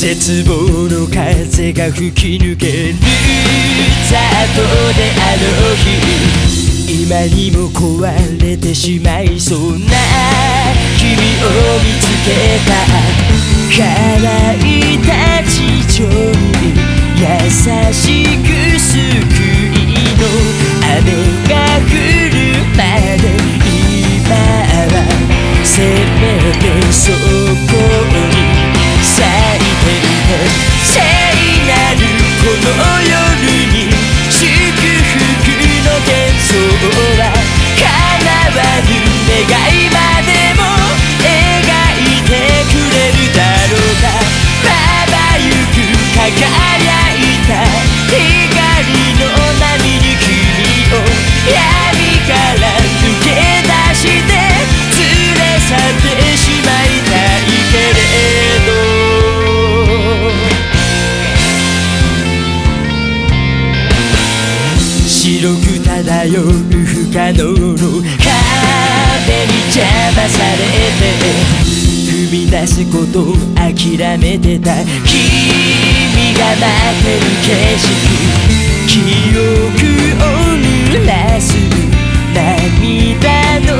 絶望の風が吹き抜けるざっとであの日今にも壊れてしまいそうな君を見つけた。乾いた地上に優しく救いの雨が降るまで今はせめてそこく漂う不可能の壁に邪魔されて踏み出すことを諦めてた君が待ってる景色記憶を濡らす涙の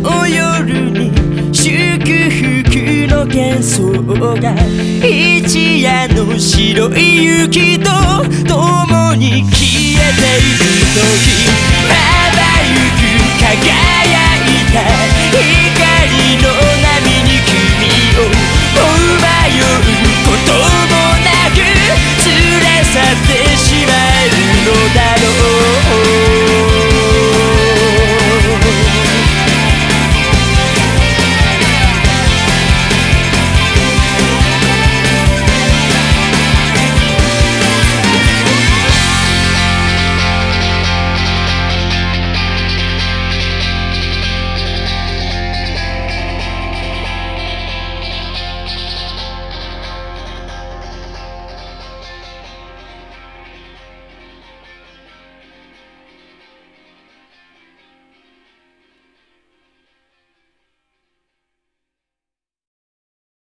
の夜に祝福の幻想が一夜の白い雪と共に消えていく時まばゆく輝いた光の波に君を迷うこともなく連れ去って